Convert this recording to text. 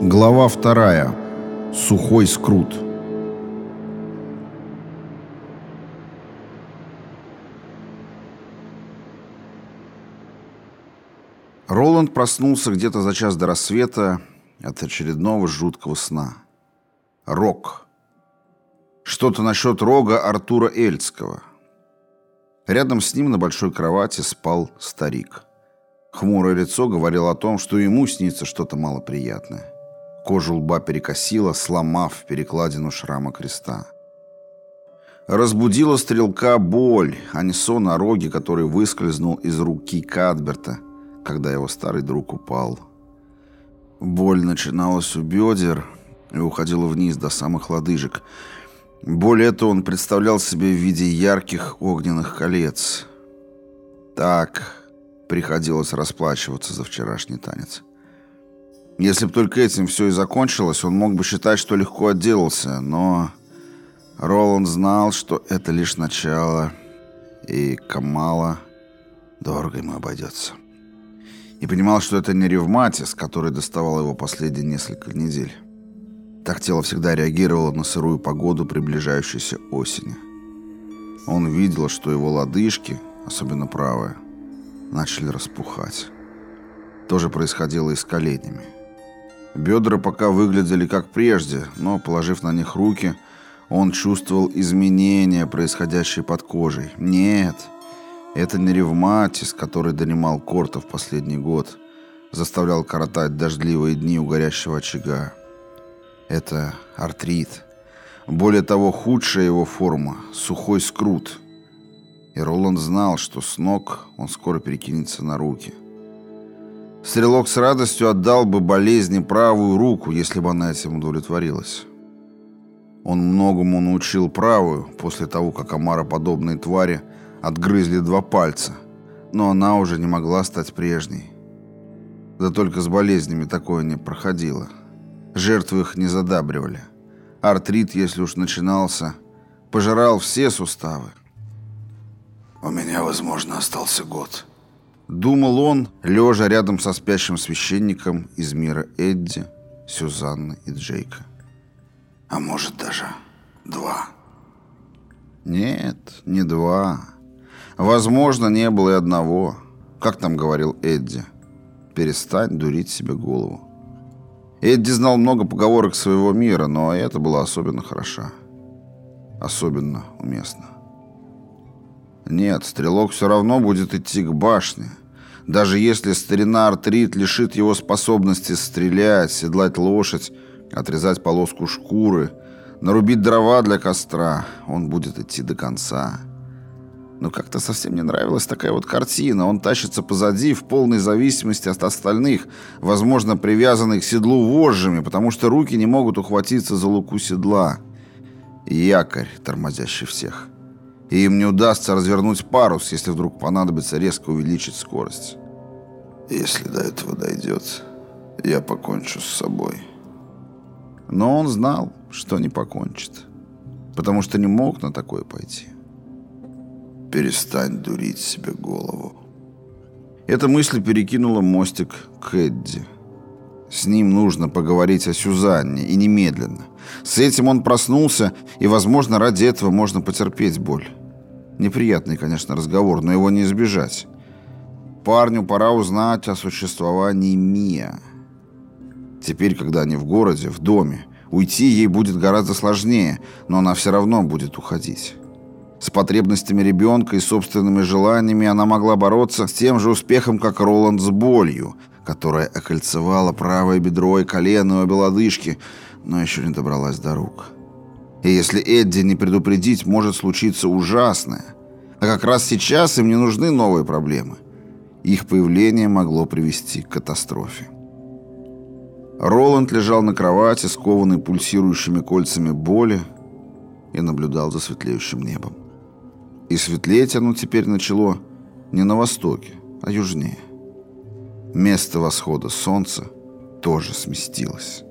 Глава вторая. Сухой скрут. Роланд проснулся где-то за час до рассвета от очередного жуткого сна. Рок. Что-то насчет рога Артура Эльцкого. Рядом с ним на большой кровати спал старик. Хмурое лицо говорило о том, что ему снится что-то малоприятное. Кожу лба перекосила, сломав перекладину шрама креста. Разбудила стрелка боль, а не сон о роге, который выскользнул из руки Кадберта, когда его старый друг упал. Боль начиналась у бедер и уходила вниз до самых лодыжек. Боль эту он представлял себе в виде ярких огненных колец. Так приходилось расплачиваться за вчерашний танец. Если бы только этим все и закончилось, он мог бы считать, что легко отделался, но Роланд знал, что это лишь начало, и Камала дорого ему обойдется. И понимал, что это не ревматис, который доставал его последние несколько недель. Так тело всегда реагировало на сырую погоду приближающейся осени. Он видел, что его лодыжки, особенно правая, начали распухать. То же происходило и с коленями. Бедра пока выглядели как прежде, но, положив на них руки, он чувствовал изменения, происходящие под кожей. Нет, это не ревматис, который донимал Корта в последний год, заставлял коротать дождливые дни у горящего очага. Это артрит. Более того, худшая его форма – сухой скрут. И Роланд знал, что с ног он скоро перекинется на руки – Стрелок с радостью отдал бы болезни правую руку, если бы она этим удовлетворилась. Он многому научил правую после того, как омароподобные твари отгрызли два пальца, но она уже не могла стать прежней. Да только с болезнями такое не проходило. Жертвы их не задабривали. Артрит, если уж начинался, пожирал все суставы. «У меня, возможно, остался год», Думал он, лежа рядом со спящим священником из мира Эдди, Сюзанны и Джейка. А может даже два. Нет, не два. Возможно, не было и одного. Как там говорил Эдди? Перестань дурить себе голову. Эдди знал много поговорок своего мира, но это было особенно хороша. Особенно уместно. Нет, стрелок все равно будет идти к башне. Даже если старина артрит лишит его способности стрелять, седлать лошадь, отрезать полоску шкуры, нарубить дрова для костра, он будет идти до конца. Но как-то совсем не нравилась такая вот картина. Он тащится позади в полной зависимости от остальных, возможно, привязанный к седлу вожжами, потому что руки не могут ухватиться за луку седла. Якорь, тормозящий всех и им не удастся развернуть парус, если вдруг понадобится резко увеличить скорость. Если до этого дойдет, я покончу с собой. Но он знал, что не покончит, потому что не мог на такое пойти. Перестань дурить себе голову. Эта мысль перекинула мостик к Эдди. С ним нужно поговорить о Сюзанне, и немедленно. С этим он проснулся, и, возможно, ради этого можно потерпеть боль. Неприятный, конечно, разговор, но его не избежать. Парню пора узнать о существовании Мия. Теперь, когда они в городе, в доме, уйти ей будет гораздо сложнее, но она все равно будет уходить. С потребностями ребенка и собственными желаниями она могла бороться с тем же успехом, как Роланд с болью, которая окольцевала правое бедро и колено и обе лодыжки, но еще не добралась до рук. И если Эдди не предупредить, может случиться ужасное. А как раз сейчас им не нужны новые проблемы. Их появление могло привести к катастрофе. Роланд лежал на кровати, скованный пульсирующими кольцами боли, и наблюдал за светлеющим небом. И светлеть оно теперь начало не на востоке, а южнее. Место восхода солнца тоже сместилось.